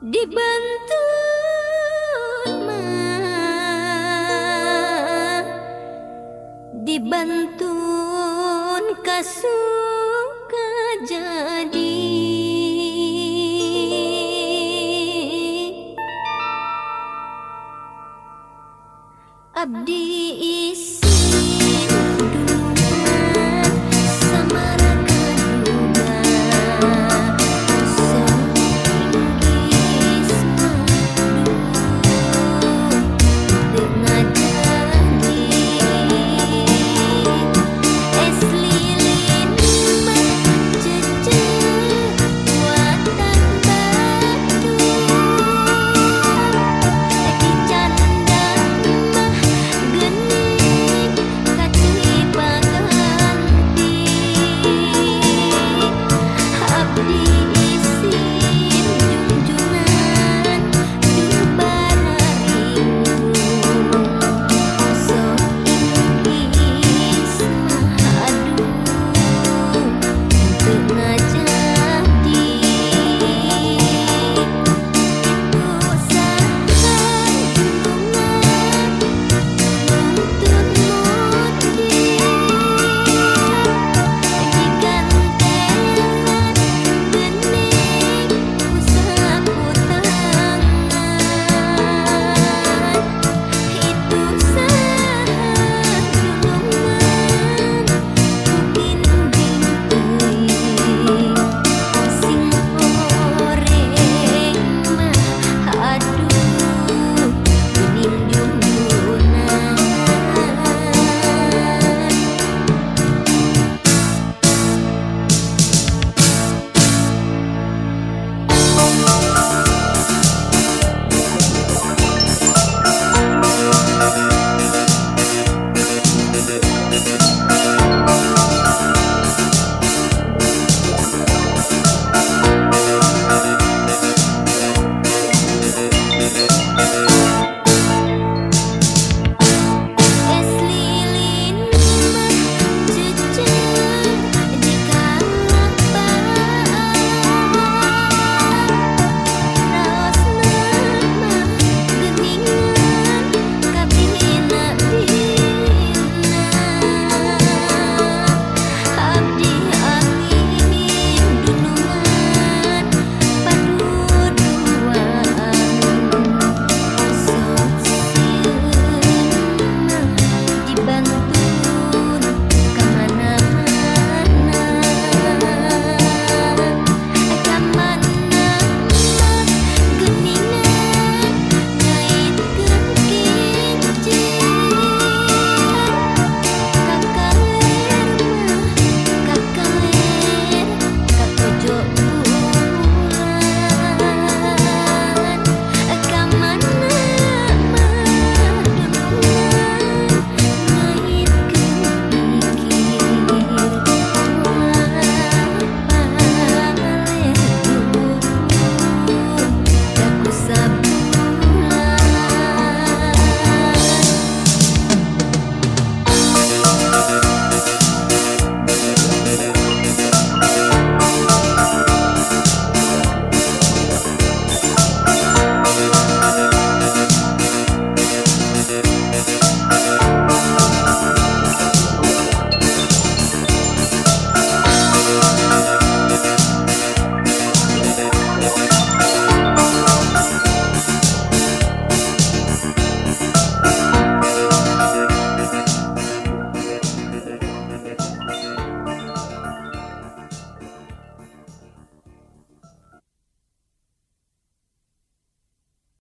dibantu dibantu kasuka jadi Abdi is